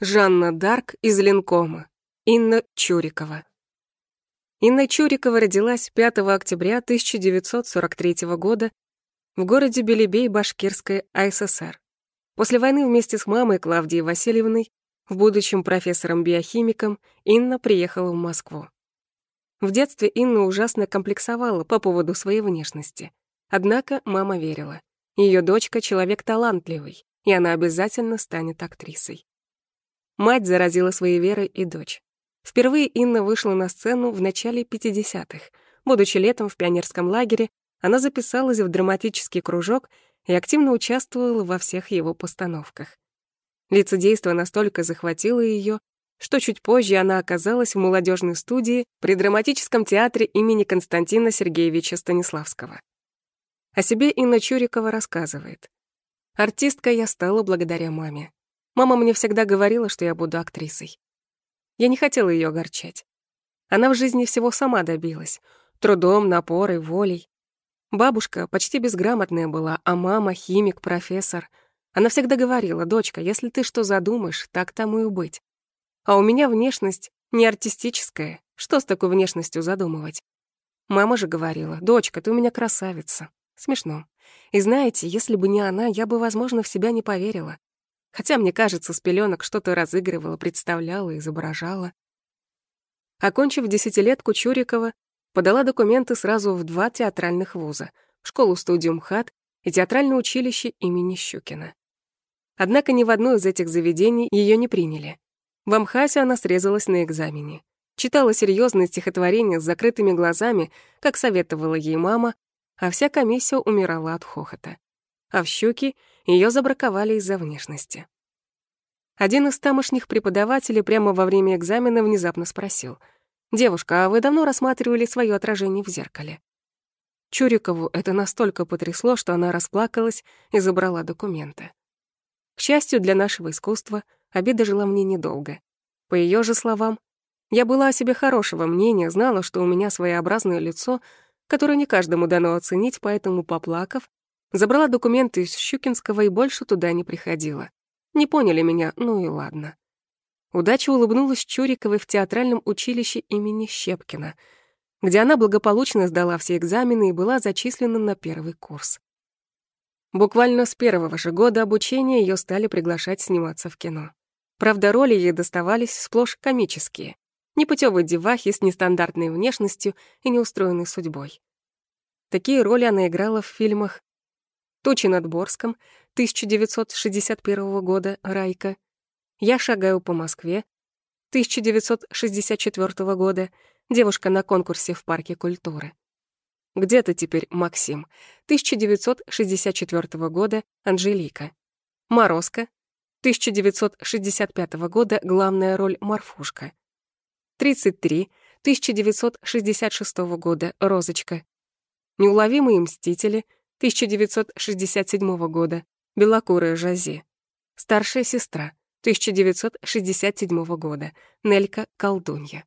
Жанна Дарк из Ленкома. Инна Чурикова. Инна Чурикова родилась 5 октября 1943 года в городе Белебей Башкирской АССР. После войны вместе с мамой Клавдией Васильевной, в будущем профессором-биохимиком, Инна приехала в Москву. В детстве Инна ужасно комплексовала по поводу своей внешности. Однако мама верила. Ее дочка — человек талантливый, и она обязательно станет актрисой. Мать заразила своей верой и дочь. Впервые Инна вышла на сцену в начале 50-х. Будучи летом в пионерском лагере, она записалась в драматический кружок и активно участвовала во всех его постановках. Лицедейство настолько захватило ее, что чуть позже она оказалась в молодежной студии при драматическом театре имени Константина Сергеевича Станиславского. О себе Инна Чурикова рассказывает. «Артисткой я стала благодаря маме. Мама мне всегда говорила, что я буду актрисой. Я не хотела ее огорчать. Она в жизни всего сама добилась. Трудом, напорой, волей. Бабушка почти безграмотная была, а мама — химик, профессор. Она всегда говорила, «Дочка, если ты что задумаешь, так тому и быть». А у меня внешность не артистическая. Что с такой внешностью задумывать? Мама же говорила, «Дочка, ты у меня красавица». Смешно. И знаете, если бы не она, я бы, возможно, в себя не поверила. Хотя, мне кажется, с пеленок что-то разыгрывала, представляла, изображала. Окончив десятилетку Чурикова, подала документы сразу в два театральных вуза — школу-студию МХАТ и театральное училище имени Щукина. Однако ни в одно из этих заведений ее не приняли. В Амхасе она срезалась на экзамене. Читала серьезные стихотворения с закрытыми глазами, как советовала ей мама, а вся комиссия умирала от хохота. А в щуки ее забраковали из-за внешности. Один из тамошних преподавателей прямо во время экзамена внезапно спросил, «Девушка, а вы давно рассматривали свое отражение в зеркале?» Чурикову это настолько потрясло, что она расплакалась и забрала документы. К счастью для нашего искусства, обида жила мне недолго. По ее же словам, я была о себе хорошего мнения, знала, что у меня своеобразное лицо, которое не каждому дано оценить, поэтому, поплакав, Забрала документы из Щукинского и больше туда не приходила. Не поняли меня, ну и ладно. Удача улыбнулась Чуриковой в театральном училище имени Щепкина, где она благополучно сдала все экзамены и была зачислена на первый курс. Буквально с первого же года обучения ее стали приглашать сниматься в кино. Правда, роли ей доставались сплошь комические. Непутевой девахи с нестандартной внешностью и неустроенной судьбой. Такие роли она играла в фильмах Тучи над Борском, 1961 года, Райка. Я шагаю по Москве, 1964 года, девушка на конкурсе в Парке культуры. Где ты теперь, Максим? 1964 года, Анжелика. Морозко, 1965 года, главная роль Марфушка. 33, 1966 года, Розочка. Неуловимые мстители — 1967 года, белокурая Жази. Старшая сестра, 1967 года, Нелька Колдунья.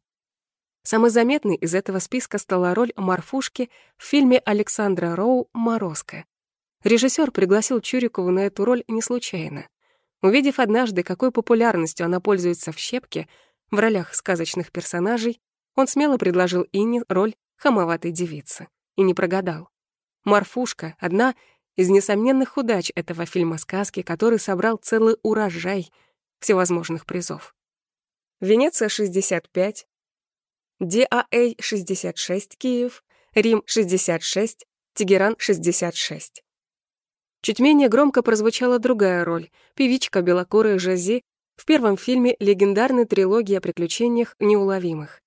Самой заметной из этого списка стала роль Марфушки в фильме Александра Роу «Морозко». Режиссер пригласил Чурикову на эту роль не случайно. Увидев однажды, какой популярностью она пользуется в «Щепке», в ролях сказочных персонажей, он смело предложил Инне роль хамоватой девицы. И не прогадал. Марфушка — одна из несомненных удач этого фильма-сказки, который собрал целый урожай всевозможных призов. Венеция 65, ДАА 66 Киев, Рим 66, Тегеран 66. Чуть менее громко прозвучала другая роль — певичка белокурая Жази в первом фильме легендарной трилогии о приключениях неуловимых.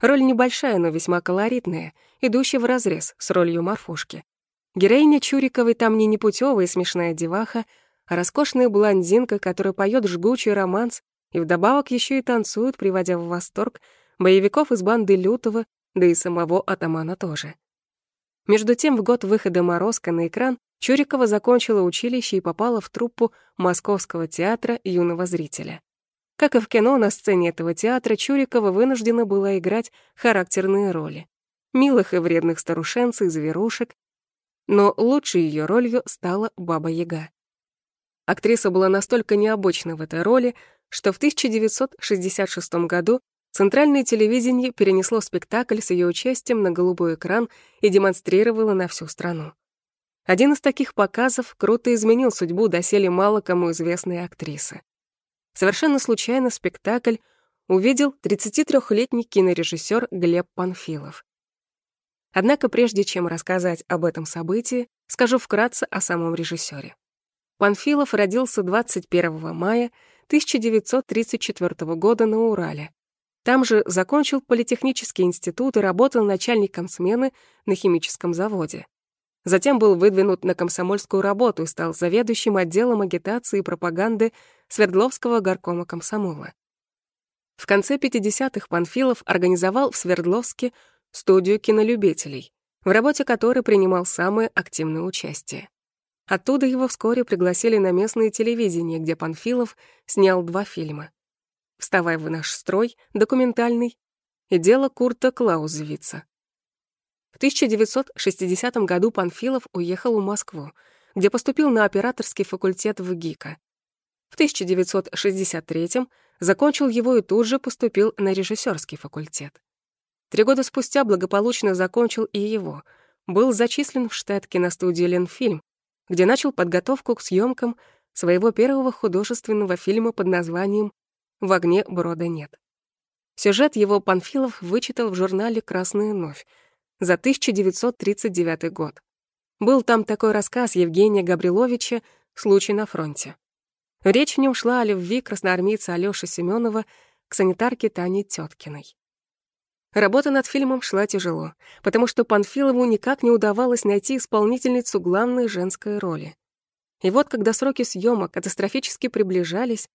Роль небольшая, но весьма колоритная, идущая вразрез с ролью Марфушки. Героиня Чуриковой там не непутевая и смешная деваха, а роскошная блондинка, которая поет жгучий романс и вдобавок еще и танцует, приводя в восторг боевиков из банды Лютого, да и самого атамана тоже. Между тем, в год выхода «Морозка» на экран Чурикова закончила училище и попала в труппу Московского театра юного зрителя. Как и в кино, на сцене этого театра Чурикова вынуждена была играть характерные роли. Милых и вредных старушенцев, зверушек. Но лучшей ее ролью стала Баба Яга. Актриса была настолько необычна в этой роли, что в 1966 году Центральное телевидение перенесло спектакль с ее участием на голубой экран и демонстрировало на всю страну. Один из таких показов круто изменил судьбу доселе мало кому известной актрисы. Совершенно случайно спектакль увидел 33-летний кинорежиссер Глеб Панфилов. Однако прежде чем рассказать об этом событии, скажу вкратце о самом режиссере. Панфилов родился 21 мая 1934 года на Урале. Там же закончил политехнический институт и работал начальником смены на химическом заводе. Затем был выдвинут на комсомольскую работу и стал заведующим отделом агитации и пропаганды Свердловского горкома комсомола. В конце 50-х Панфилов организовал в Свердловске студию кинолюбителей, в работе которой принимал самое активное участие. Оттуда его вскоре пригласили на местное телевидение, где Панфилов снял два фильма. «Вставай в наш строй», документальный, и «Дело Курта Клаузевица», в 1960 году Панфилов уехал в Москву, где поступил на операторский факультет в ГИКа. В 1963 закончил его и тут же поступил на режиссерский факультет. Три года спустя благополучно закончил и его. Был зачислен в штат киностудии «Ленфильм», где начал подготовку к съемкам своего первого художественного фильма под названием «В огне брода нет». Сюжет его Панфилов вычитал в журнале «Красная новь», за 1939 год. Был там такой рассказ Евгения Габриловича «Случай на фронте». Речь в нем шла о любви красноармейца Алёши Семенова к санитарке Тане Тёткиной. Работа над фильмом шла тяжело, потому что Панфилову никак не удавалось найти исполнительницу главной женской роли. И вот, когда сроки съемок катастрофически приближались,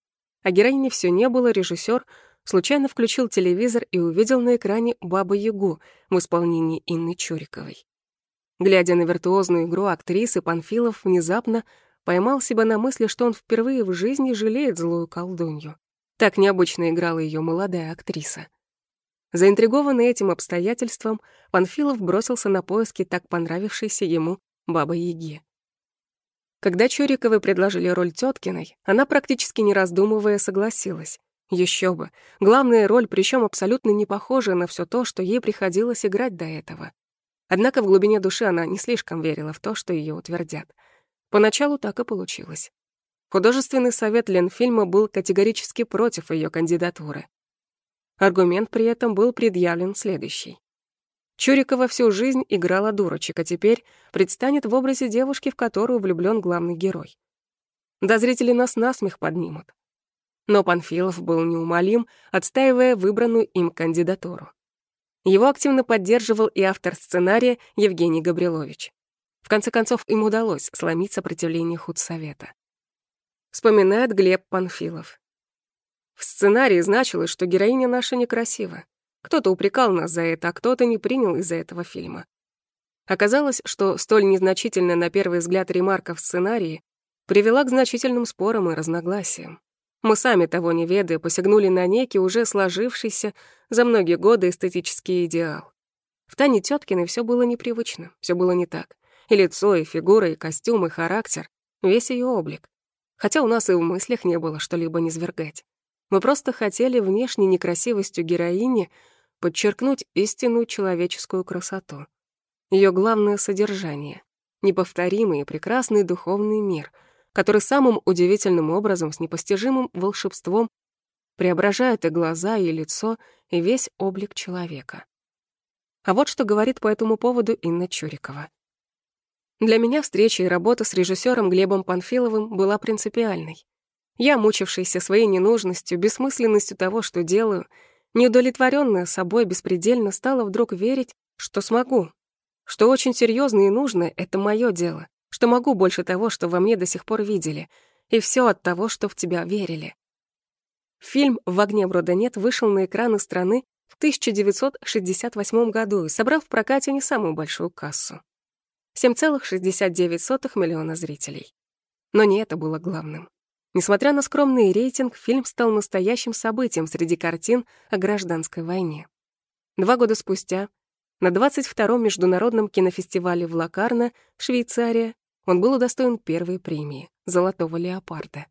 а героини все не было, режиссер случайно включил телевизор и увидел на экране «Бабу-Ягу» в исполнении Инны Чуриковой. Глядя на виртуозную игру актрисы, Панфилов внезапно поймал себя на мысли, что он впервые в жизни жалеет злую колдунью. Так необычно играла ее молодая актриса. Заинтригованный этим обстоятельством, Панфилов бросился на поиски так понравившейся ему Бабы-Яги. Когда Чуриковой предложили роль Теткиной, она практически не раздумывая согласилась. Еще бы. Главная роль, причем абсолютно не похожая на все то, что ей приходилось играть до этого. Однако в глубине души она не слишком верила в то, что ее утвердят. Поначалу так и получилось. Художественный совет Ленфильма был категорически против ее кандидатуры. Аргумент при этом был предъявлен следующий. Чурикова всю жизнь играла дурочек, а теперь предстанет в образе девушки, в которую влюблен главный герой. Да зрители нас насмех поднимут. Но Панфилов был неумолим, отстаивая выбранную им кандидатуру. Его активно поддерживал и автор сценария Евгений Габрилович. В конце концов, им удалось сломить сопротивление худсовета. Вспоминает Глеб Панфилов. В сценарии значилось, что героиня наша некрасива. Кто-то упрекал нас за это, а кто-то не принял из-за этого фильма. Оказалось, что столь незначительная на первый взгляд ремарка в сценарии привела к значительным спорам и разногласиям. Мы сами того не ведая посягнули на некий уже сложившийся за многие годы эстетический идеал. В Тане Тёткиной все было непривычно, все было не так. И лицо, и фигура, и костюм, и характер, весь ее облик. Хотя у нас и в мыслях не было что-либо низвергать. Мы просто хотели внешней некрасивостью героини подчеркнуть истинную человеческую красоту. Ее главное содержание — неповторимый и прекрасный духовный мир — который самым удивительным образом с непостижимым волшебством преображает и глаза, и лицо, и весь облик человека. А вот что говорит по этому поводу Инна Чурикова. Для меня встреча и работа с режиссером Глебом Панфиловым была принципиальной. Я, мучившийся своей ненужностью, бессмысленностью того, что делаю, неудовлетворенная собой беспредельно, стала вдруг верить, что смогу, что очень серьезно и нужно — это мое дело, что могу больше того, что во мне до сих пор видели, и все от того, что в тебя верили. Фильм «В огне брода нет» вышел на экраны страны в 1968 году и собрал в прокате не самую большую кассу. 7,69 миллиона зрителей. Но не это было главным. Несмотря на скромный рейтинг, фильм стал настоящим событием среди картин о гражданской войне. Два года спустя на 22-м международном кинофестивале в Лакарно, Швейцария, он был удостоен первой премии — «Золотого леопарда».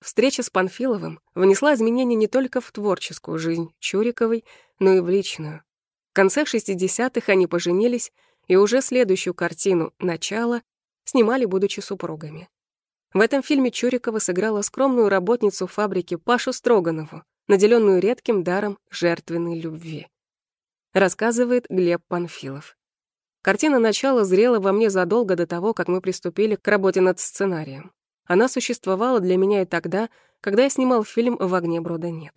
встреча с Панфиловым внесла изменения не только в творческую жизнь Чуриковой, но и в личную. В конце 60-х они поженились, и уже следующую картину «Начало» снимали, будучи супругами. В этом фильме Чурикова сыграла скромную работницу фабрики Пашу Строганову, наделенную редким даром жертвенной любви. Рассказывает Глеб Панфилов. Картина «Начало» зрела во мне задолго до того, как мы приступили к работе над сценарием. Она существовала для меня и тогда, когда я снимал фильм «В огне брода нет».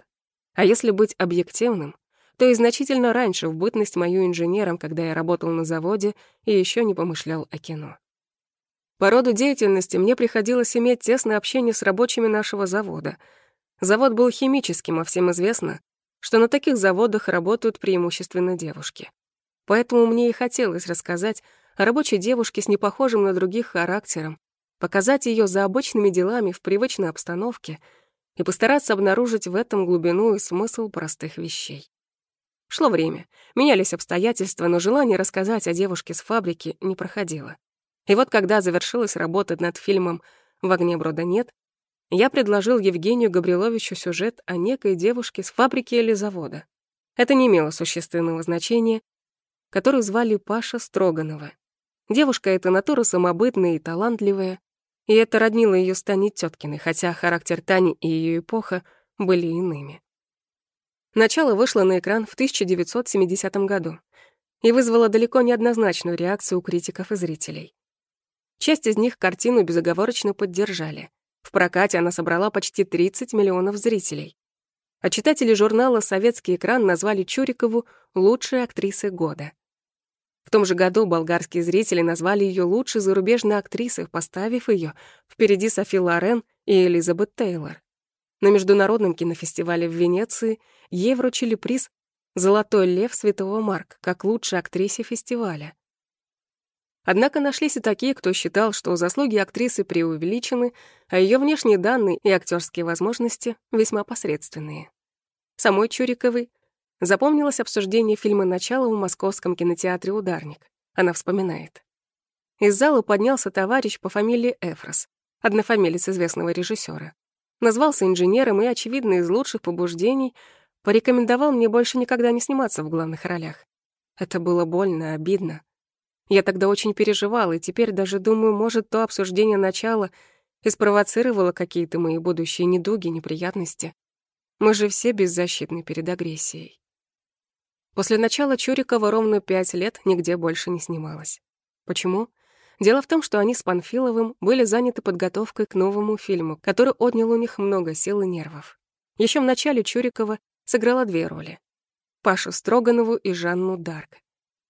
А если быть объективным, то и значительно раньше, в бытность мою инженером, когда я работал на заводе и еще не помышлял о кино. По роду деятельности мне приходилось иметь тесное общение с рабочими нашего завода. Завод был химическим, а всем известно, что на таких заводах работают преимущественно девушки. Поэтому мне и хотелось рассказать о рабочей девушке с непохожим на других характером, показать ее за обычными делами в привычной обстановке и постараться обнаружить в этом глубину и смысл простых вещей. Шло время, менялись обстоятельства, но желание рассказать о девушке с фабрики не проходило. И вот когда завершилась работа над фильмом «В огне брода нет», я предложил Евгению Габриловичу сюжет о некой девушке с фабрики или завода. Это не имело существенного значения, которую звали Паша Строганова. Девушка эта натура самобытная и талантливая, и это роднило ее с Таней Тёткиной, хотя характер Тани и ее эпоха были иными. Начало вышло на экран в 1970 году и вызвало далеко не однозначную реакцию у критиков и зрителей. Часть из них картину безоговорочно поддержали. В прокате она собрала почти 30 миллионов зрителей. А читатели журнала «Советский экран» назвали Чурикову лучшей актрисой года. В том же году болгарские зрители назвали ее лучшей зарубежной актрисой, поставив ее впереди Софи Лорен и Элизабет Тейлор. На Международном кинофестивале в Венеции ей вручили приз «Золотой лев Святого Марка» как лучшей актрисе фестиваля. Однако нашлись и такие, кто считал, что заслуги актрисы преувеличены, а ее внешние данные и актерские возможности весьма посредственные. Самой Чуриковой Запомнилось обсуждение фильма «Начало» в московском кинотеатре «Ударник». Она вспоминает. Из зала поднялся товарищ по фамилии Эфрос, однофамилец известного режиссера. Назвался инженером и, очевидно, из лучших побуждений, порекомендовал мне больше никогда не сниматься в главных ролях. Это было больно, обидно. Я тогда очень переживала, и теперь даже думаю, может, то обсуждение начала и спровоцировало какие-то мои будущие недуги, неприятности. Мы же все беззащитны перед агрессией. После начала Чурикова ровно пять лет нигде больше не снималась. Почему? Дело в том, что они с Панфиловым были заняты подготовкой к новому фильму, который отнял у них много сил и нервов. Еще в начале Чурикова сыграла две роли — Пашу Строганову и Жанну Дарк.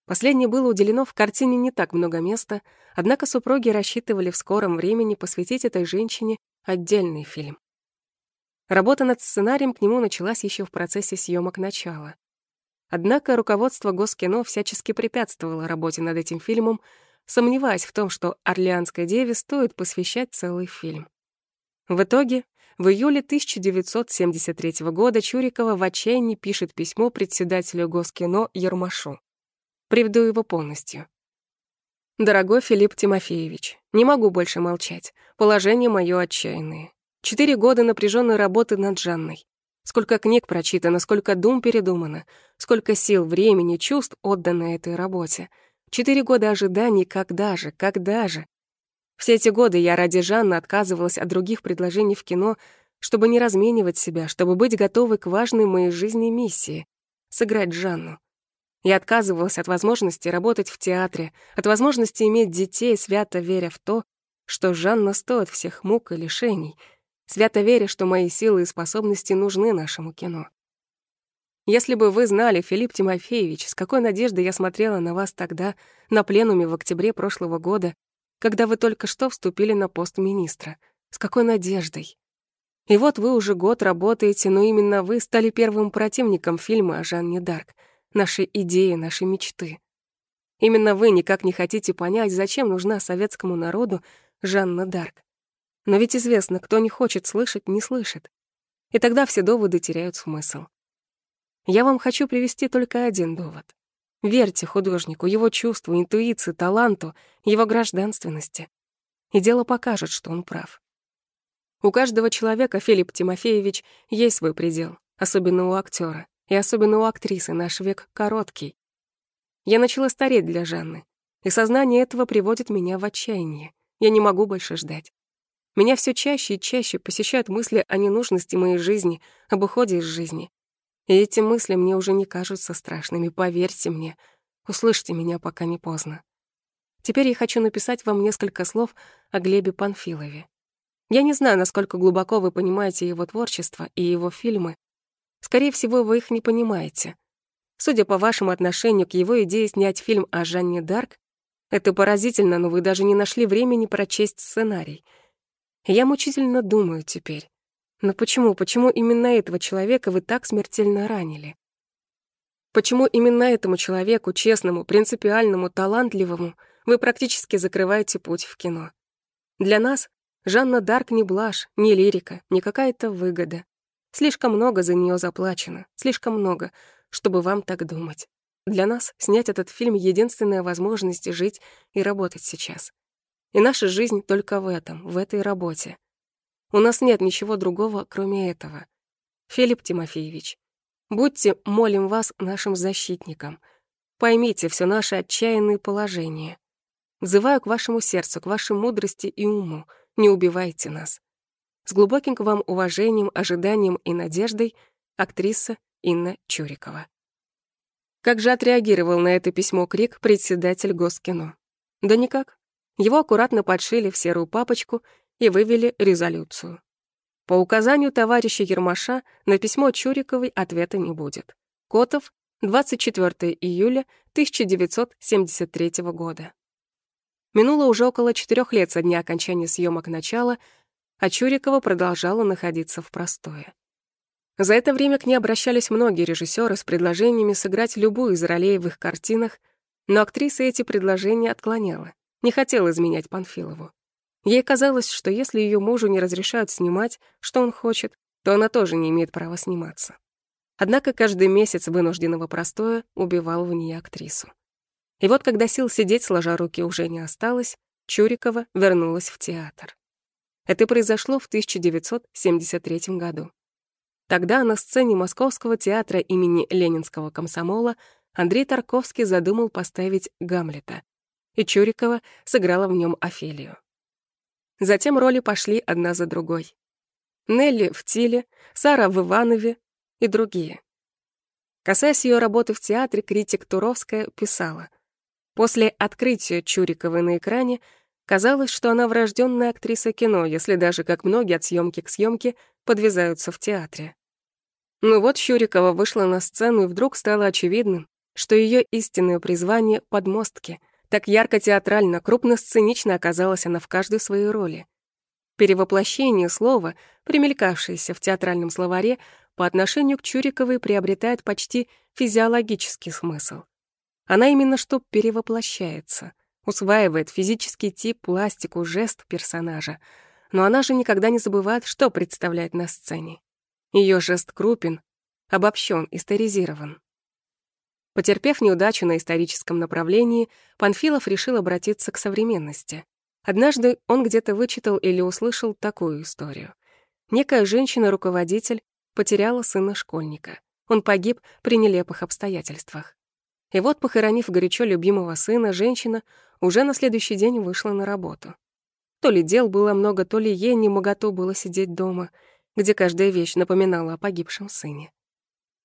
Последнее было уделено в картине не так много места, однако супруги рассчитывали в скором времени посвятить этой женщине отдельный фильм. Работа над сценарием к нему началась еще в процессе съемок начала. Однако руководство Госкино всячески препятствовало работе над этим фильмом, сомневаясь в том, что «Орлеанской деве» стоит посвящать целый фильм. В итоге, в июле 1973 года Чурикова в отчаянии пишет письмо председателю Госкино Ермашу. Приведу его полностью. «Дорогой Филипп Тимофеевич, не могу больше молчать. Положение мое отчаянное. Четыре года напряженной работы над Жанной. Сколько книг прочитано, сколько дум передумано, сколько сил, времени, чувств отдано этой работе. Четыре года ожиданий, когда же, когда же? Все эти годы я ради Жанны отказывалась от других предложений в кино, чтобы не разменивать себя, чтобы быть готовой к важной моей жизни миссии — сыграть Жанну. Я отказывалась от возможности работать в театре, от возможности иметь детей, свято веря в то, что Жанна стоит всех мук и лишений — свято веря, что мои силы и способности нужны нашему кино. Если бы вы знали, Филипп Тимофеевич, с какой надеждой я смотрела на вас тогда, на пленуме в октябре прошлого года, когда вы только что вступили на пост министра. С какой надеждой. И вот вы уже год работаете, но именно вы стали первым противником фильма о Жанне Дарк, нашей идеи, нашей мечты. Именно вы никак не хотите понять, зачем нужна советскому народу Жанна Дарк. Но ведь известно, кто не хочет слышать, не слышит. И тогда все доводы теряют смысл. Я вам хочу привести только один довод. Верьте художнику, его чувству, интуиции, таланту, его гражданственности. И дело покажет, что он прав. У каждого человека, Филипп Тимофеевич, есть свой предел, особенно у актера, и особенно у актрисы наш век короткий. Я начала стареть для Жанны, и сознание этого приводит меня в отчаяние. Я не могу больше ждать. Меня все чаще и чаще посещают мысли о ненужности моей жизни, об уходе из жизни. И эти мысли мне уже не кажутся страшными, поверьте мне. Услышьте меня, пока не поздно. Теперь я хочу написать вам несколько слов о Глебе Панфилове. Я не знаю, насколько глубоко вы понимаете его творчество и его фильмы. Скорее всего, вы их не понимаете. Судя по вашему отношению к его идее снять фильм о Жанне Дарк, это поразительно, но вы даже не нашли времени прочесть сценарий. Я мучительно думаю теперь. Но почему, почему именно этого человека вы так смертельно ранили? Почему именно этому человеку, честному, принципиальному, талантливому, вы практически закрываете путь в кино? Для нас Жанна Дарк не блажь, не лирика, не какая-то выгода. Слишком много за нее заплачено, слишком много, чтобы вам так думать. Для нас снять этот фильм — единственная возможность жить и работать сейчас. И наша жизнь только в этом, в этой работе. У нас нет ничего другого, кроме этого. Филипп Тимофеевич, будьте, молим вас, нашим защитником. Поймите все наше отчаянное положение. Взываю к вашему сердцу, к вашей мудрости и уму — не убивайте нас. С глубоким к вам уважением, ожиданием и надеждой актриса Инна Чурикова. Как же отреагировал на это письмо Крик председатель Госкино? Да никак. Его аккуратно подшили в серую папочку и вывели резолюцию. По указанию товарища Ермаша на письмо Чуриковой ответа не будет. Котов, 24 июля 1973 года. Минуло уже около четырех лет со дня окончания съемок начала, а Чурикова продолжала находиться в простое. За это время к ней обращались многие режиссеры с предложениями сыграть любую из ролей в их картинах, но актриса эти предложения отклоняла, не хотела изменять Панфилову. Ей казалось, что если ее мужу не разрешают снимать, что он хочет, то она тоже не имеет права сниматься. Однако каждый месяц вынужденного простоя убивал в ней актрису. И вот когда сил сидеть, сложа руки, уже не осталось, Чурикова вернулась в театр. Это произошло в 1973 году. Тогда на сцене Московского театра имени Ленинского комсомола Андрей Тарковский задумал поставить Гамлета, и Чурикова сыграла в нем Офелию. Затем роли пошли одна за другой. Нелли в Тиле, Сара в Иванове и другие. Касаясь ее работы в театре, критик Туровская писала — После открытия Чуриковой на экране казалось, что она врожденная актриса кино, если даже, как многие от съемки к съемке, подвязаются в театре. Но вот Чурикова вышла на сцену, и вдруг стало очевидным, что ее истинное призвание — подмостки. Так ярко-театрально, крупно-сценично оказалась она в каждой своей роли. Перевоплощение слова, примелькавшееся в театральном словаре, по отношению к Чуриковой приобретает почти физиологический смысл. Она именно что перевоплощается, усваивает физический тип, пластику, жест персонажа. Но она же никогда не забывает, что представляет на сцене. Ее жест крупен, обобщен, историзирован. Потерпев неудачу на историческом направлении, Панфилов решил обратиться к современности. Однажды он где-то вычитал или услышал такую историю. Некая женщина-руководитель потеряла сына школьника. Он погиб при нелепых обстоятельствах. И вот, похоронив горячо любимого сына, женщина уже на следующий день вышла на работу. То ли дел было много, то ли ей не моготу было сидеть дома, где каждая вещь напоминала о погибшем сыне.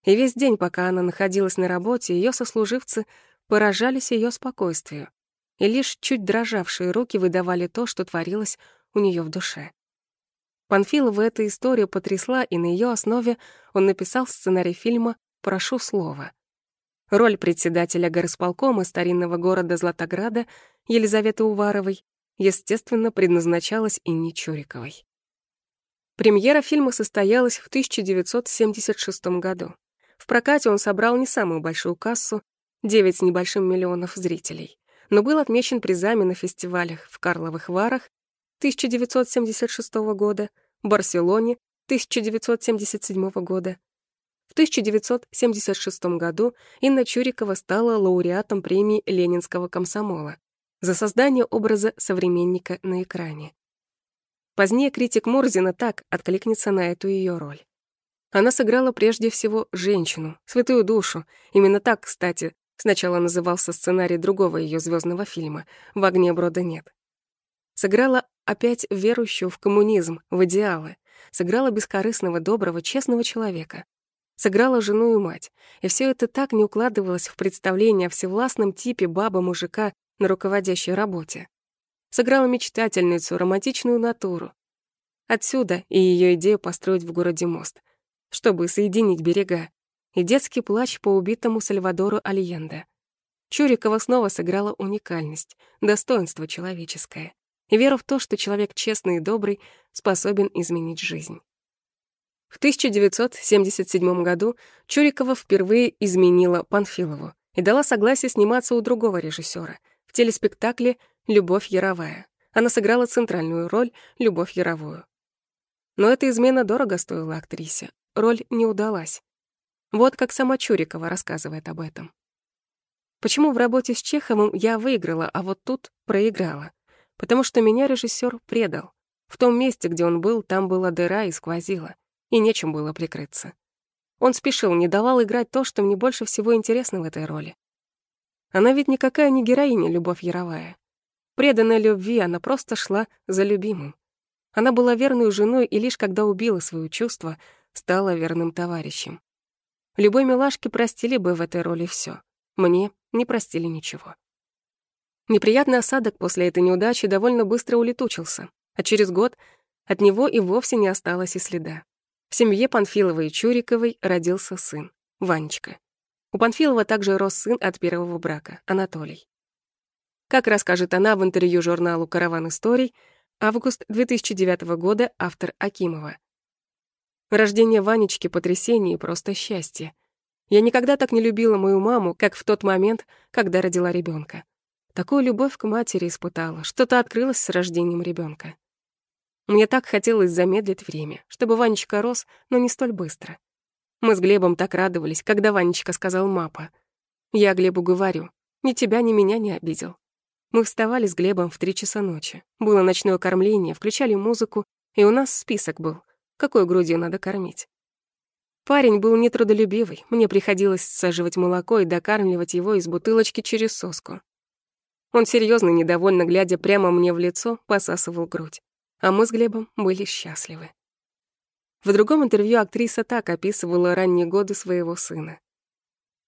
И весь день, пока она находилась на работе, ее сослуживцы поражались ее спокойствию, и лишь чуть дрожавшие руки выдавали то, что творилось у нее в душе. Панфилова эта история потрясла, и на ее основе он написал сценарий фильма «Прошу слова», Роль председателя горосполкома старинного города Златограда Елизаветы Уваровой, естественно, предназначалась Инне Чуриковой. Премьера фильма состоялась в 1976 году. В прокате он собрал не самую большую кассу — 9 с небольшим миллионов зрителей, но был отмечен призами на фестивалях в Карловых Варах 1976 года, Барселоне 1977 года, в 1976 году Инна Чурикова стала лауреатом премии Ленинского комсомола за создание образа современника на экране. Позднее критик Мурзина так откликнется на эту ее роль. Она сыграла прежде всего женщину, святую душу. Именно так, кстати, сначала назывался сценарий другого ее звездного фильма «В огне брода нет». Сыграла опять верующую в коммунизм, в идеалы. Сыграла бескорыстного, доброго, честного человека. Сыграла жену и мать. И все это так не укладывалось в представление о всевластном типе баба-мужика на руководящей работе сыграла мечтательницу, романтичную натуру. Отсюда и ее идея построить в городе мост, чтобы соединить берега, и детский плач по убитому Сальвадору Альенде. Чурикова снова сыграла уникальность, достоинство человеческое и веру в то, что человек честный и добрый способен изменить жизнь. В 1977 году Чурикова впервые изменила Панфилову и дала согласие сниматься у другого режиссера в телеспектакле Любовь Яровая. Она сыграла центральную роль Любовь Яровую. Но эта измена дорого стоила актрисе. Роль не удалась. Вот как сама Чурикова рассказывает об этом. Почему в работе с Чеховым я выиграла, а вот тут проиграла? Потому что меня режиссер предал. В том месте, где он был, там была дыра и сквозила, и нечем было прикрыться. Он спешил, не давал играть то, что мне больше всего интересно в этой роли. Она ведь никакая не героиня, Любовь Яровая. Преданная любви, она просто шла за любимым. Она была верной женой и лишь когда убила свои чувства, стала верным товарищем. Любой милашке простили бы в этой роли все. Мне не простили ничего. Неприятный осадок после этой неудачи довольно быстро улетучился, а через год от него и вовсе не осталось и следа. В семье Панфиловой и Чуриковой родился сын, Ванечка. У Панфилова также рос сын от первого брака, Анатолий. Как расскажет она в интервью журналу «Караван историй», август 2009 года, автор Акимова. Рождение Ванечки — потрясение и просто счастье. Я никогда так не любила мою маму, как в тот момент, когда родила ребенка. Такую любовь к матери испытала, что-то открылось с рождением ребенка. Мне так хотелось замедлить время, чтобы Ванечка рос, но не столь быстро. Мы с Глебом так радовались, когда Ванечка сказал «мапа». Я Глебу говорю, ни тебя, ни меня не обидел. Мы вставали с Глебом в три часа ночи. Было ночное кормление, включали музыку, и у нас список был, какой грудью надо кормить. Парень был нетрудолюбивый, мне приходилось саживать молоко и докармливать его из бутылочки через соску. Он серьезно, недовольно глядя прямо мне в лицо, посасывал грудь. А мы с Глебом были счастливы. В другом интервью актриса так описывала ранние годы своего сына.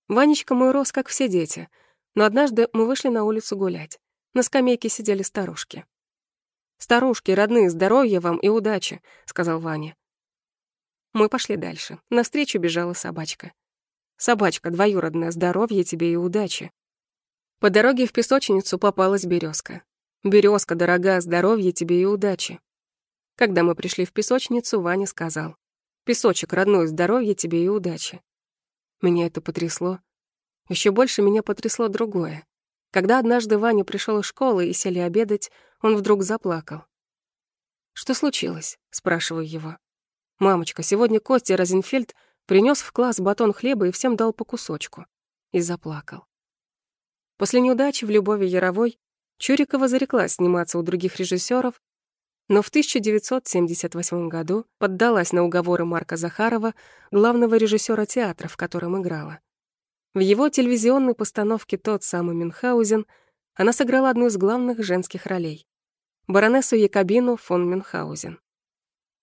Ванечка мой рос, как все дети, но однажды мы вышли на улицу гулять. На скамейке сидели старушки. «Старушки, родные, здоровья вам и удачи», — сказал Ваня. Мы пошли дальше. Навстречу бежала собачка. «Собачка, двоюродная, здоровья тебе и удачи». По дороге в песочницу попалась березка. Березка, дорогая, здоровья тебе и удачи. Когда мы пришли в песочницу, Ваня сказал. «Песочек, родной, здоровья тебе и удачи». Меня это потрясло. Еще больше меня потрясло другое. Когда однажды Ваня пришел из школы и сели обедать, он вдруг заплакал. «Что случилось?» — спрашиваю его. «Мамочка, сегодня Костя Розенфельд принес в класс батон хлеба и всем дал по кусочку». И заплакал. После неудачи в «Любови Яровой» Чурикова зареклась сниматься у других режиссеров, но в 1978 году поддалась на уговоры Марка Захарова, главного режиссера театра, в котором играла. В его телевизионной постановке «Тот самый Мюнхгаузен» она сыграла одну из главных женских ролей — баронессу Якобину фон Мюнхгаузен.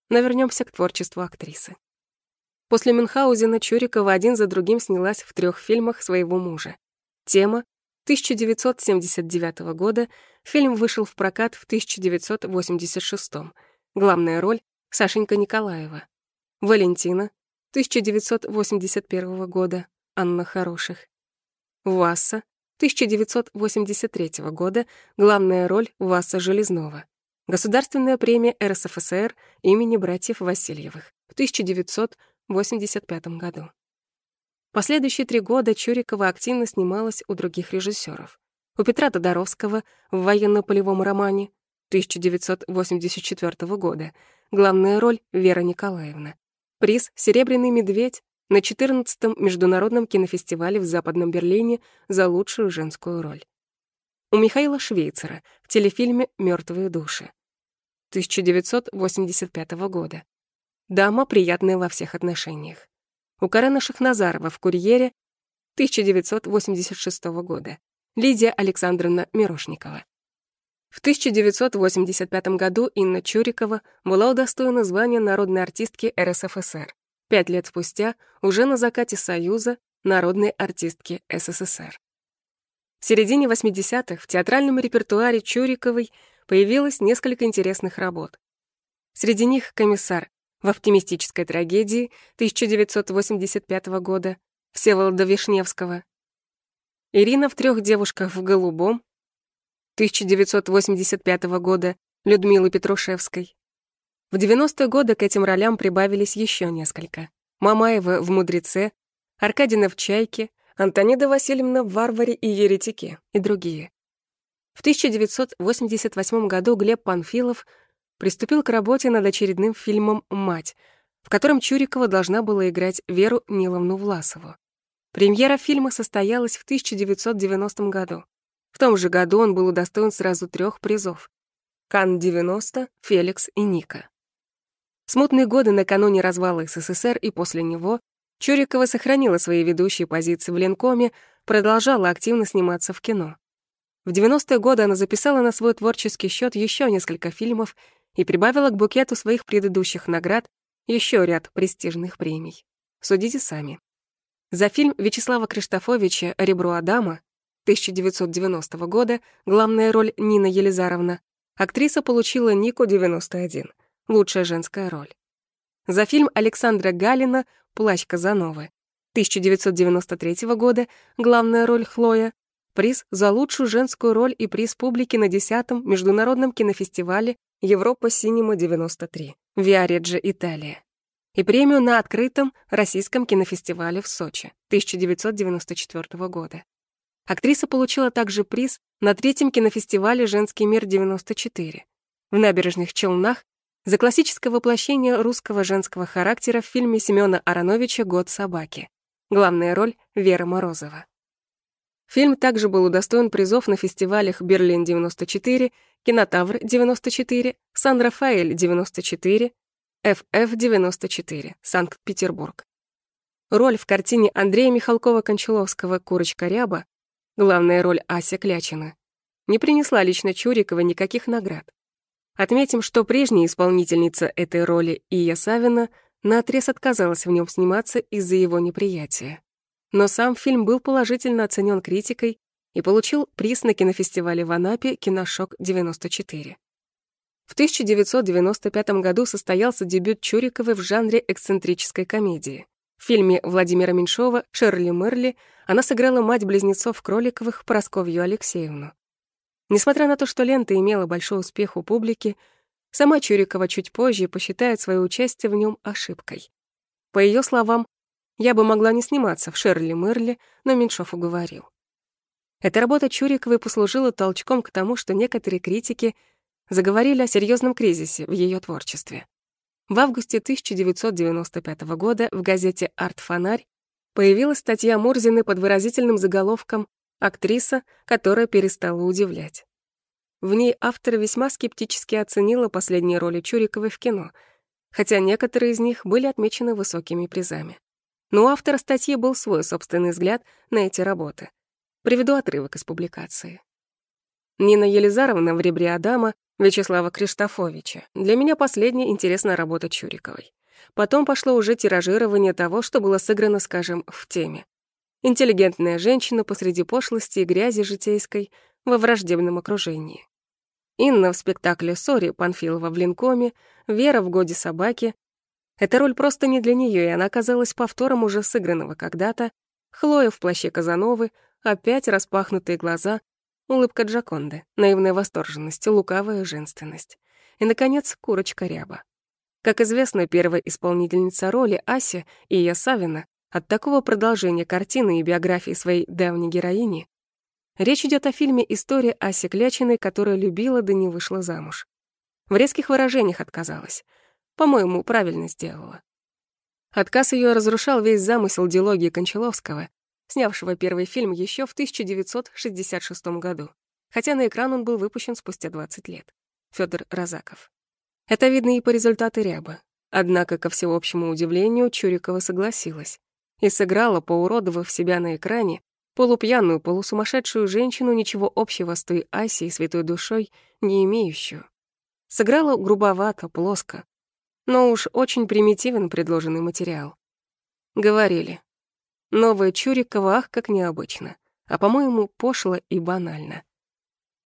Но вернемся к творчеству актрисы. После Мюнхгаузена Чурикова один за другим снялась в трех фильмах своего мужа. Тема 1979 года, фильм вышел в прокат в 1986 Главная роль — Сашенька Николаева. Валентина 1981 года, Анна Хороших. Васса, 1983 года, главная роль Васса Железнова. Государственная премия РСФСР имени братьев Васильевых в 1985 году. Последующие три года Чурикова активно снималась у других режиссеров. У Петра Тодоровского в военно-полевом романе 1984 года главная роль Вера Николаевна. Приз «Серебряный медведь» на 14-м международном кинофестивале в Западном Берлине за лучшую женскую роль. У Михаила Швейцера в телефильме «Мёртвые души». 1985 года. Дама, приятная во всех отношениях. У Карена Шахназарова в «Курьере» 1986 года. Лидия Александровна Мирошникова. В 1985 году Инна Чурикова была удостоена звания народной артистки РСФСР. Пять лет спустя, уже на закате Союза, народной артистки СССР. В середине 80-х в театральном репертуаре Чуриковой появилось несколько интересных работ. Среди них «Комиссар» в оптимистической трагедии 1985 года Всеволода Вишневского, Ирина в трех девушках в голубом 1985 года Людмилы Петрушевской. В 90-е годы к этим ролям прибавились еще несколько. Мамаева в «Мудреце», Аркадина в «Чайке», Антонида Васильевна в «Варваре и еретике» и другие. В 1988 году Глеб Панфилов приступил к работе над очередным фильмом «Мать», в котором Чурикова должна была играть Веру Ниловну Власову. Премьера фильма состоялась в 1990 году. В том же году он был удостоен сразу трех призов. Кан-90, Феликс и Ника. смутные годы накануне развала СССР и после него Чурикова сохранила свои ведущие позиции в Ленкоме, продолжала активно сниматься в кино. В 90-е годы она записала на свой творческий счет еще несколько фильмов и прибавила к букету своих предыдущих наград еще ряд престижных премий. Судите сами. За фильм Вячеслава Криштофовича «Ребро Адама» 1990 года главная роль Нина Елизаровна, актриса получила Нику 91, лучшая женская роль. За фильм Александра Галина «Плащ Казановы» 1993 года главная роль Хлоя, приз за лучшую женскую роль и приз публики на 10-м международном кинофестивале Европа Синема 93, Виареджо, Италия. И премию на открытом российском кинофестивале в Сочи 1994 года. Актриса получила также приз на третьем кинофестивале «Женский мир 94» в Набережных Челнах за классическое воплощение русского женского характера в фильме Семёна Ароновича «Год собаки». Главная роль — Вера Морозова. Фильм также был удостоен призов на фестивалях «Берлин-94», «Кинотавр-94», «Сан-Рафаэль-94», «ФФ-94», Санкт-Петербург. Роль в картине Андрея Михалкова-Кончаловского «Курочка ряба», главная роль Ася Клячина, не принесла лично Чурикова никаких наград. Отметим, что прежняя исполнительница этой роли Ия Савина наотрез отказалась в нем сниматься из-за его неприятия но сам фильм был положительно оценен критикой и получил приз на кинофестивале в Анапе «Киношок-94». В 1995 году состоялся дебют Чуриковой в жанре эксцентрической комедии. В фильме Владимира Меньшова «Шерли Мерли» она сыграла мать близнецов Кроликовых Просковью Алексеевну. Несмотря на то, что лента имела большой успех у публики, сама Чурикова чуть позже посчитает свое участие в нем ошибкой. По ее словам, я бы могла не сниматься в Шерли Мерли, но Меньшов уговорил. Эта работа Чуриковой послужила толчком к тому, что некоторые критики заговорили о серьезном кризисе в ее творчестве. В августе 1995 года в газете «Арт-фонарь» появилась статья Мурзины под выразительным заголовком «Актриса, которая перестала удивлять». В ней автор весьма скептически оценила последние роли Чуриковой в кино, хотя некоторые из них были отмечены высокими призами. Но у автора статьи был свой собственный взгляд на эти работы. Приведу отрывок из публикации. Нина Елизаровна в «Ребре Адама» Вячеслава Криштофовича. Для меня последняя интересная работа Чуриковой. Потом пошло уже тиражирование того, что было сыграно, скажем, в теме. Интеллигентная женщина посреди пошлости и грязи житейской во враждебном окружении. Инна в спектакле «Сори» Панфилова в Линкоме, Вера в «Годе собаки», эта роль просто не для нее, и она оказалась повтором уже сыгранного когда-то. Хлоя в плаще Казановы, опять распахнутые глаза, улыбка Джаконды, наивная восторженность, лукавая женственность. И, наконец, курочка Ряба. Как известно, первая исполнительница роли Ася и я Савина от такого продолжения картины и биографии своей давней героини Речь идет о фильме «История Аси Клячиной, которая любила, да не вышла замуж». В резких выражениях отказалась. По-моему, правильно сделала. Отказ ее разрушал весь замысел дилогии Кончаловского, снявшего первый фильм еще в 1966 году, хотя на экран он был выпущен спустя 20 лет. Федор Розаков. Это видно и по результату ряба. Однако, ко всеобщему удивлению, Чурикова согласилась и сыграла, поуродовав себя на экране, полупьяную, полусумасшедшую женщину, ничего общего с той Асей святой душой не имеющую. Сыграла грубовато, плоско, но уж очень примитивен предложенный материал. Говорили. Новая Чурикова, ах, как необычно, а, по-моему, пошло и банально.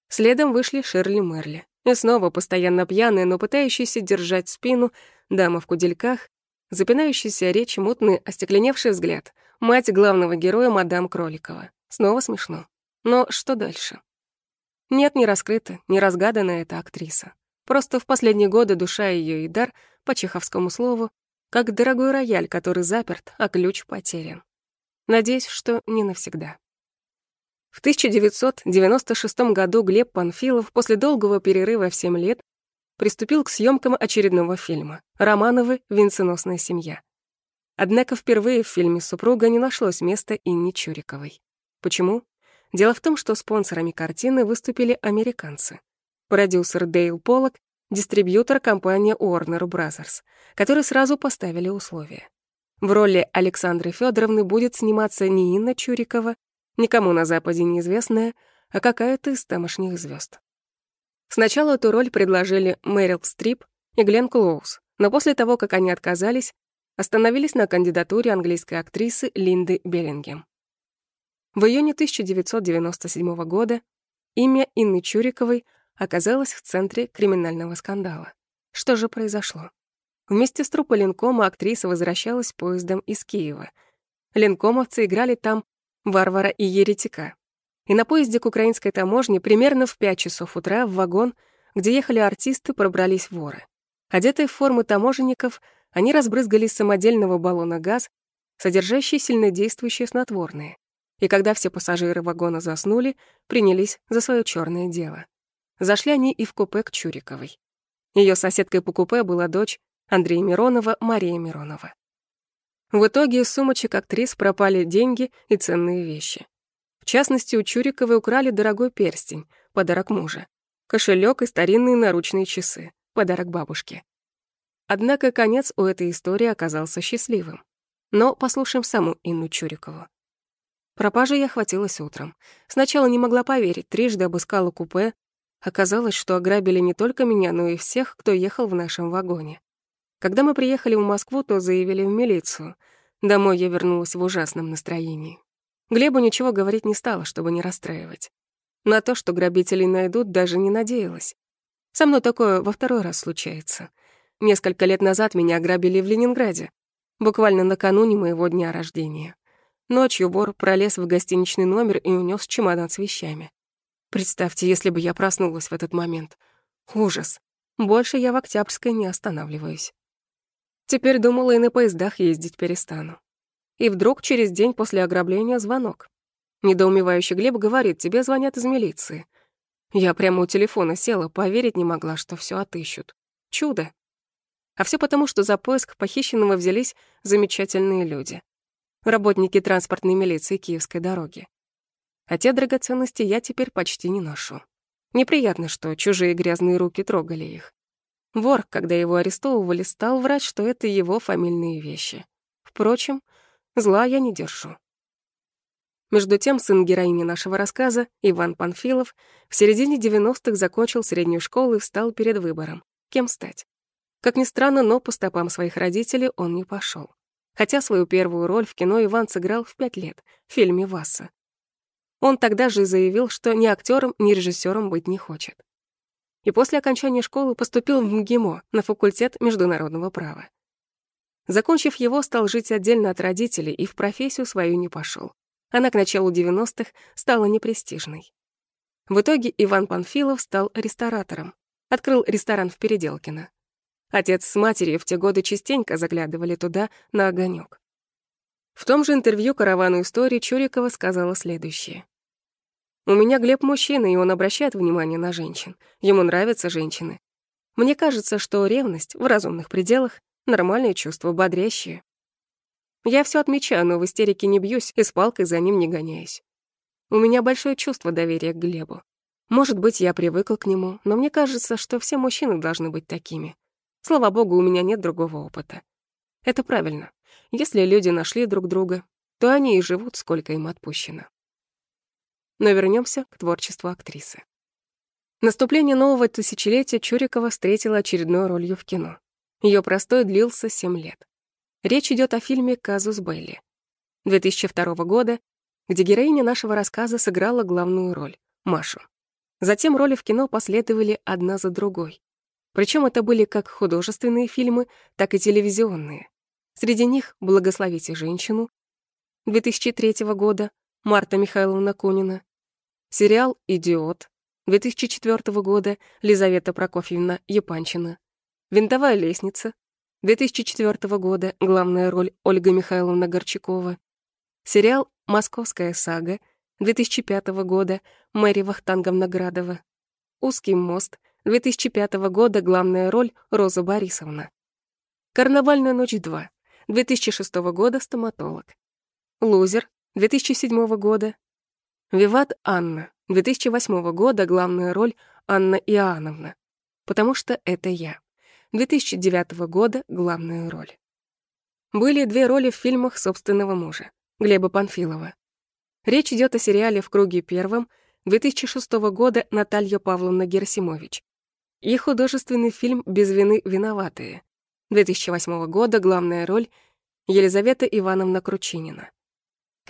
Следом вышли Шерли Мерли. И снова постоянно пьяная, но пытающаяся держать спину, дама в кудельках, запинающаяся речь, мутный, остекленевший взгляд, мать главного героя мадам Кроликова. Снова смешно. Но что дальше? Нет, не раскрыта, не разгадана эта актриса. Просто в последние годы душа ее и дар, по чеховскому слову, как дорогой рояль, который заперт, а ключ потерян. Надеюсь, что не навсегда. В 1996 году Глеб Панфилов после долгого перерыва в 7 лет приступил к съемкам очередного фильма «Романовы. Венценосная семья». Однако впервые в фильме супруга не нашлось места Инне Чуриковой. Почему? Дело в том, что спонсорами картины выступили американцы. Продюсер Дейл Поллок, дистрибьютор компания Warner Brothers, которые сразу поставили условия. В роли Александры Федоровны будет сниматься не Инна Чурикова, никому на Западе неизвестная, а какая-то из тамошних звезд. Сначала эту роль предложили Мэрил Стрип и Глен Клоуз, но после того, как они отказались, остановились на кандидатуре английской актрисы Линды Беллингем. В июне 1997 года имя Инны Чуриковой оказалось в центре криминального скандала. Что же произошло? Вместе с труппой Ленкома актриса возвращалась поездом из Киева. Ленкомовцы играли там Варвара и Еретика. И на поезде к украинской таможне примерно в 5 часов утра в вагон, где ехали артисты, пробрались воры. Одетые в формы таможенников, они разбрызгали из самодельного баллона газ, содержащий сильнодействующие снотворные. И когда все пассажиры вагона заснули, принялись за свое черное дело. Зашли они и в купе к Чуриковой. Ее соседкой по купе была дочь Андрея Миронова, Мария Миронова. В итоге из сумочек актрис пропали деньги и ценные вещи. В частности, у Чуриковой украли дорогой перстень, подарок мужа, кошелек и старинные наручные часы, подарок бабушке. Однако конец у этой истории оказался счастливым. Но послушаем саму Инну Чурикову. Пропажи я хватилась утром. Сначала не могла поверить, трижды обыскала купе. Оказалось, что ограбили не только меня, но и всех, кто ехал в нашем вагоне. Когда мы приехали в Москву, то заявили в милицию. Домой я вернулась в ужасном настроении. Глебу ничего говорить не стала, чтобы не расстраивать. На то, что грабителей найдут, даже не надеялась. Со мной такое во второй раз случается. Несколько лет назад меня ограбили в Ленинграде, буквально накануне моего дня рождения. Ночью вор пролез в гостиничный номер и унес чемодан с вещами. Представьте, если бы я проснулась в этот момент. Ужас. Больше я в Октябрьской не останавливаюсь. Теперь думала и на поездах ездить перестану. И вдруг через день после ограбления звонок. Недоумевающий Глеб говорит, тебе звонят из милиции. Я прямо у телефона села, поверить не могла, что все отыщут. Чудо. А все потому, что за поиск похищенного взялись замечательные люди. Работники транспортной милиции Киевской дороги. А те драгоценности я теперь почти не ношу. Неприятно, что чужие грязные руки трогали их. Вор, когда его арестовывали, стал врать, что это его фамильные вещи. Впрочем, зла я не держу. Между тем, сын героини нашего рассказа, Иван Панфилов, в середине 90-х закончил среднюю школу и встал перед выбором, кем стать. Как ни странно, но по стопам своих родителей он не пошел. Хотя свою первую роль в кино Иван сыграл в пять лет, в фильме «Васса». Он тогда же заявил, что ни актером, ни режиссером быть не хочет и после окончания школы поступил в МГИМО на факультет международного права. Закончив его, стал жить отдельно от родителей и в профессию свою не пошел. Она к началу 90-х стала непрестижной. В итоге Иван Панфилов стал ресторатором. Открыл ресторан в Переделкино. Отец с матерью в те годы частенько заглядывали туда на огонек. В том же интервью «Каравану истории» Чурикова сказала следующее. У меня Глеб мужчина, и он обращает внимание на женщин. Ему нравятся женщины. Мне кажется, что ревность в разумных пределах — нормальное чувство, бодрящее. Я все отмечаю, но в истерике не бьюсь и с палкой за ним не гоняюсь. У меня большое чувство доверия к Глебу. Может быть, я привыкла к нему, но мне кажется, что все мужчины должны быть такими. Слава богу, у меня нет другого опыта. Это правильно. Если люди нашли друг друга, то они и живут, сколько им отпущено. Но вернемся к творчеству актрисы. Наступление нового тысячелетия Чурикова встретила очередной ролью в кино. Ее простой длился 7 лет. Речь идет о фильме «Казус Белли» 2002 года, где героиня нашего рассказа сыграла главную роль — Машу. Затем роли в кино последовали одна за другой. Причем это были как художественные фильмы, так и телевизионные. Среди них «Благословите женщину» 2003 года, Марта Михайловна Кунина, сериал «Идиот» 2004 года, Лизавета Прокофьевна Епанчина, «Винтовая лестница» 2004 года, главная роль Ольга Михайловна Горчакова, сериал «Московская сага» 2005 года, Мэри Вахтанговна Градова, «Узкий мост» 2005 года, главная роль Роза Борисовна, «Карнавальная ночь 2» 2006 года, стоматолог, «Лузер» 2007 года, «Виват Анна» 2008 года, главная роль Анна Иоанновна, потому что это я. 2009 года главную роль. Были две роли в фильмах собственного мужа, Глеба Панфилова. Речь идет о сериале «В круге первом» 2006 года Наталья Павловна Герсимович и художественный фильм «Без вины виноватые» 2008 года главная роль Елизавета Ивановна Кручинина.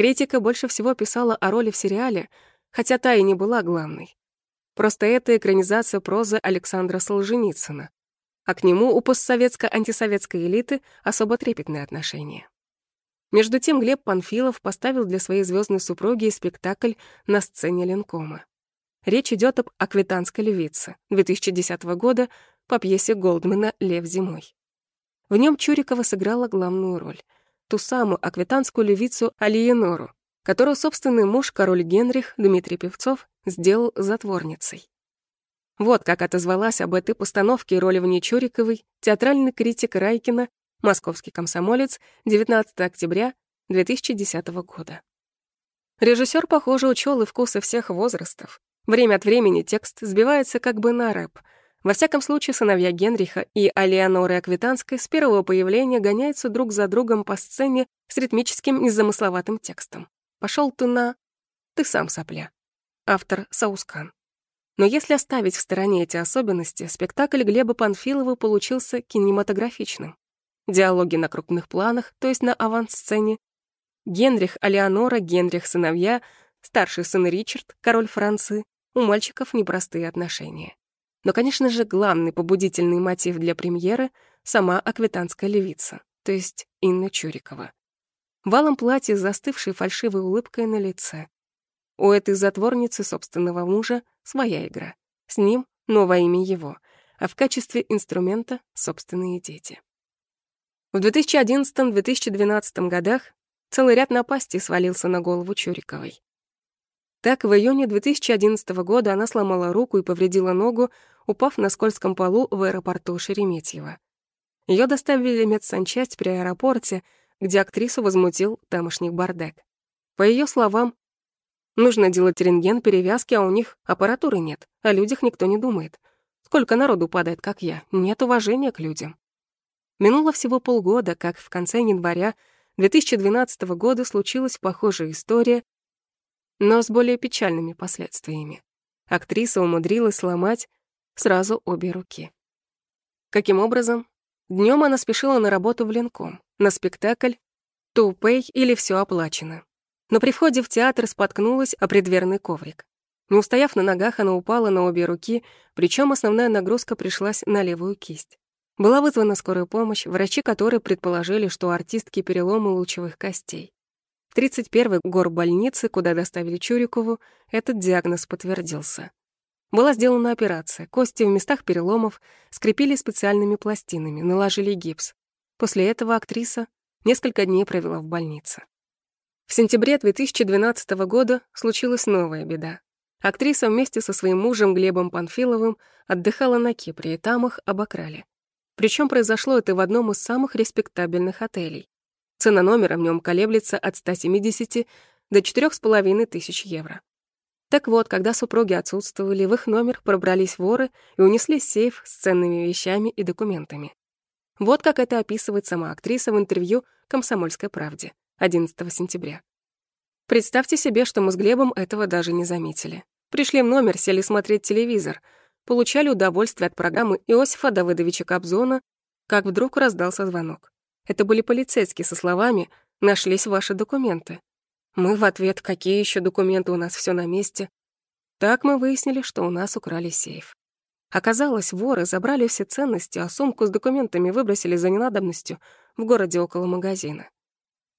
Критика больше всего писала о роли в сериале, хотя та и не была главной. Просто это экранизация прозы Александра Солженицына, а к нему у постсоветско-антисоветской элиты особо трепетное отношение. Между тем Глеб Панфилов поставил для своей звездной супруги спектакль на сцене Ленкома. Речь идет об «Аквитанской львице» 2010 года по пьесе Голдмана «Лев зимой». В нем Чурикова сыграла главную роль, ту самую аквитанскую львицу Алиенору, которую собственный муж, король Генрих Дмитрий Певцов, сделал затворницей. Вот как отозвалась об этой постановке роли в ней Чуриковой театральный критик Райкина, московский комсомолец, 19 октября 2010 года. Режиссер, похоже, учел и вкусы всех возрастов. Время от времени текст сбивается как бы на рэп. Во всяком случае, сыновья Генриха и Алианоры Аквитанской с первого появления гоняются друг за другом по сцене с ритмическим незамысловатым текстом. Пошел ты на... Ты сам сопля. Автор Саускан. Но если оставить в стороне эти особенности, спектакль Глеба Панфилова получился кинематографичным. Диалоги на крупных планах, то есть на авансцене. Генрих, Алеонора, Генрих, сыновья, старший сын Ричард, король Франции. У мальчиков непростые отношения. Но, конечно же, главный побудительный мотив для премьеры — сама аквитанская левица, то есть Инна Чурикова валом платье с застывшей фальшивой улыбкой на лице. У этой затворницы собственного мужа своя игра. С ним новое имя его, а в качестве инструмента — собственные дети. В 2011-2012 годах целый ряд напастей свалился на голову Чуриковой. Так, в июне 2011 года она сломала руку и повредила ногу, упав на скользком полу в аэропорту Шереметьево. Ее доставили в медсанчасть при аэропорте — где актрису возмутил тамошний бардак. По ее словам, нужно делать рентген, перевязки, а у них аппаратуры нет, о людях никто не думает. Сколько народу падает, как я, нет уважения к людям. Минуло всего полгода, как в конце января 2012 года случилась похожая история, но с более печальными последствиями. Актриса умудрилась сломать сразу обе руки. Каким образом? Днем она спешила на работу в Ленком, на спектакль «To pay» или «Все оплачено». Но при входе в театр споткнулась о предверный коврик. Не устояв на ногах, она упала на обе руки, причем основная нагрузка пришлась на левую кисть. Была вызвана скорая помощь, врачи которой предположили, что у артистки переломы лучевых костей. В 31-й горбольнице, куда доставили Чурикову, этот диагноз подтвердился. Была сделана операция. Кости в местах переломов скрепили специальными пластинами, наложили гипс. После этого актриса несколько дней провела в больнице. В сентябре 2012 года случилась новая беда. Актриса вместе со своим мужем Глебом Панфиловым отдыхала на Кипре, и там их обокрали. Причем произошло это в одном из самых респектабельных отелей. Цена номера в нем колеблется от 170 до 4,5 тысяч евро. Так вот, когда супруги отсутствовали, в их номер пробрались воры и унесли сейф с ценными вещами и документами. Вот как это описывает сама актриса в интервью «Комсомольской правде» 11 сентября. Представьте себе, что мы с Глебом этого даже не заметили. Пришли в номер, сели смотреть телевизор, получали удовольствие от программы Иосифа Давыдовича Кобзона, как вдруг раздался звонок. Это были полицейские со словами «Нашлись ваши документы». Мы в ответ «Какие еще документы? У нас все на месте». Так мы выяснили, что у нас украли сейф. Оказалось, воры забрали все ценности, а сумку с документами выбросили за ненадобностью в городе около магазина.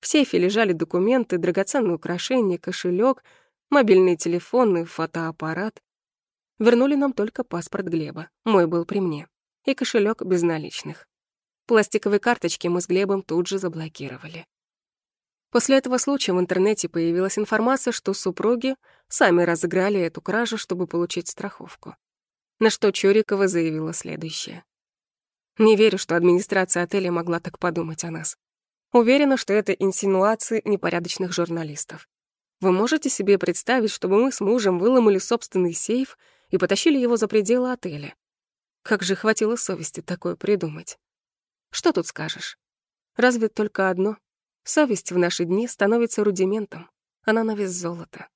В сейфе лежали документы, драгоценные украшения, кошелек, мобильный телефон и фотоаппарат. Вернули нам только паспорт Глеба, мой был при мне, и кошелек без наличных. Пластиковые карточки мы с Глебом тут же заблокировали. После этого случая в интернете появилась информация, что супруги сами разыграли эту кражу, чтобы получить страховку. На что Чурикова заявила следующее. «Не верю, что администрация отеля могла так подумать о нас. Уверена, что это инсинуации непорядочных журналистов. Вы можете себе представить, чтобы мы с мужем выломали собственный сейф и потащили его за пределы отеля? Как же хватило совести такое придумать? Что тут скажешь? Разве только одно. Совесть в наши дни становится рудиментом. Она на вес золота.